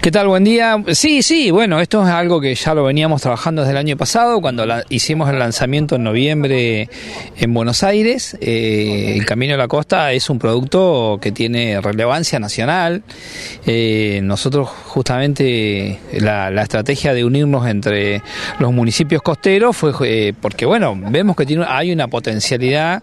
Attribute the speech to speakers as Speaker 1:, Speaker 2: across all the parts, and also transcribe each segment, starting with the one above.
Speaker 1: ¿Qué tal? Buen día. Sí, sí, bueno, esto es algo que ya lo veníamos trabajando desde el año pasado, cuando la, hicimos el lanzamiento en noviembre en Buenos Aires. Eh, el Camino de la Costa es un producto que tiene relevancia nacional. Eh, nosotros justamente la, estrategia de unirnos entre los municipios costeros fue eh, porque, bueno, vemos que tiene, hay una potencialidad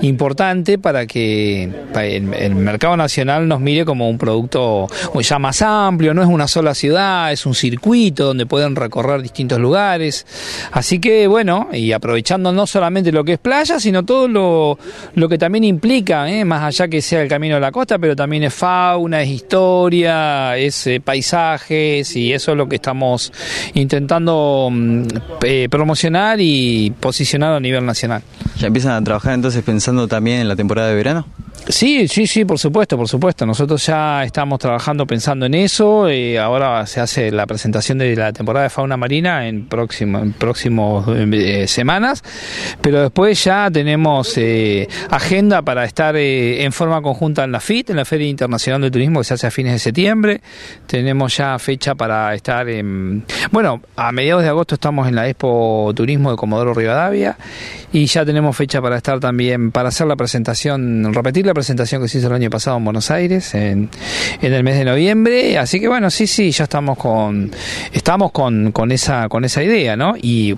Speaker 1: importante para que el, mercado nacional nos mire como un producto ya más amplio, no es una sola ciudad, es un circuito donde pueden recorrer distintos lugares. Así que bueno, y aprovechando no solamente lo que es playa, sino todo lo, lo que también implica, ¿eh? más allá que sea el camino de la costa, pero también es fauna, es historia, es eh, paisajes y eso es lo que estamos intentando mm, eh, promocionar y posicionar a nivel nacional.
Speaker 2: ¿Ya empiezan a trabajar entonces pensando también en la temporada de verano?
Speaker 1: Sí, sí, sí, por supuesto, por supuesto. Nosotros ya estamos trabajando pensando en eso. y ahora se hace la presentación de la temporada de fauna marina en próximo, en próximos eh, semanas, pero después ya tenemos eh, agenda para estar eh, en forma conjunta en la FIT, en la Feria Internacional de Turismo que se hace a fines de septiembre. Tenemos ya fecha para estar en, bueno, a mediados de agosto estamos en la Expo Turismo de Comodoro Rivadavia y ya tenemos fecha para estar también para hacer la presentación, repetir la presentación que se hizo el año pasado en Buenos Aires, en, el mes de noviembre. Así que bueno, sí, sí, ya estamos con, estamos con, con esa, con esa idea, ¿no? Y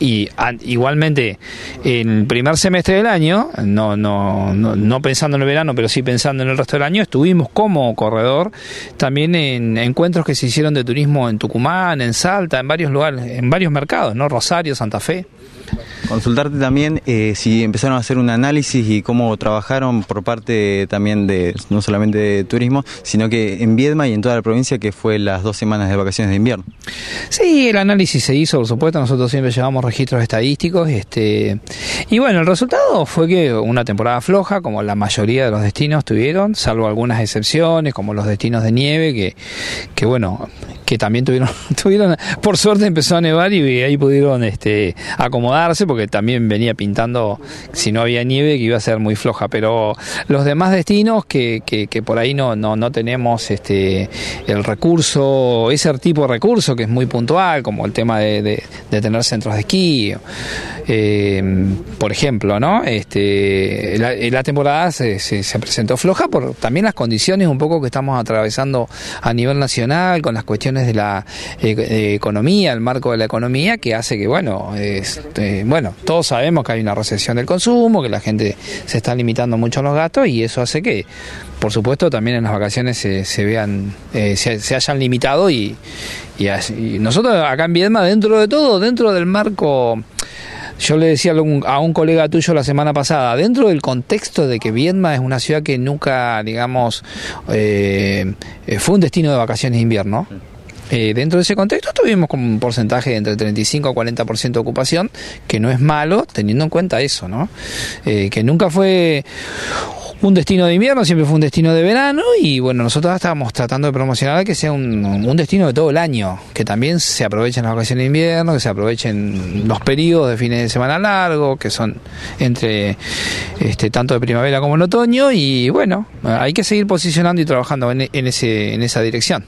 Speaker 1: y igualmente en el primer semestre del año, no, no, no, no, pensando en el verano, pero sí pensando en el resto del año, estuvimos como corredor también en encuentros que se hicieron de turismo en Tucumán, en Salta, en varios lugares, en varios mercados, ¿no? Rosario, Santa Fe.
Speaker 2: Consultarte también eh, si empezaron a hacer un análisis y cómo trabajaron por parte también de no solamente de turismo, sino que en Viedma y en toda la provincia que fue las dos semanas de vacaciones de invierno.
Speaker 1: Sí, el análisis se hizo, por supuesto, nosotros siempre llevamos registros estadísticos, este y bueno, el resultado fue que una temporada floja, como la mayoría de los destinos tuvieron, salvo algunas excepciones, como los destinos de nieve, que, que bueno, que también tuvieron, tuvieron, por suerte empezó a nevar y ahí pudieron este, acomodarse porque también venía pintando, si no había nieve, que iba a ser muy floja, pero los demás destinos que, que, por ahí no, no, no tenemos este, el recurso, ese tipo de recurso que es muy puntual, como el tema de, tener centros de esquí, eh, por ejemplo, ¿no? Este, la, la temporada se, se, se presentó floja por también las condiciones un poco que estamos atravesando a nivel nacional, con las cuestiones de la eh, economía, el marco de la economía, que hace que, bueno, este, bueno, todos sabemos que hay una recesión del consumo, que la gente se está limitando mucho los gastos y eso hace que, por supuesto, también en las vacaciones se, vean, eh, se, hayan limitado y, nosotros acá en Viedma, dentro de todo, dentro del marco yo le decía a un colega tuyo la semana pasada, dentro del contexto de que Viedma es una ciudad que nunca, digamos, eh, fue un destino de vacaciones de invierno, eh, dentro de ese contexto tuvimos como un porcentaje de entre 35 a 40% de ocupación, que no es malo teniendo en cuenta eso, ¿no? Eh, que nunca fue un destino de invierno, siempre fue un destino de verano y bueno, nosotros estábamos tratando de promocionar que sea un, destino de todo el año, que también se aprovechen las vacaciones de invierno, que se aprovechen los periodos de fines de semana largos, que son entre este, tanto de primavera como en otoño y bueno, hay que seguir posicionando y trabajando en, en, ese, en esa dirección.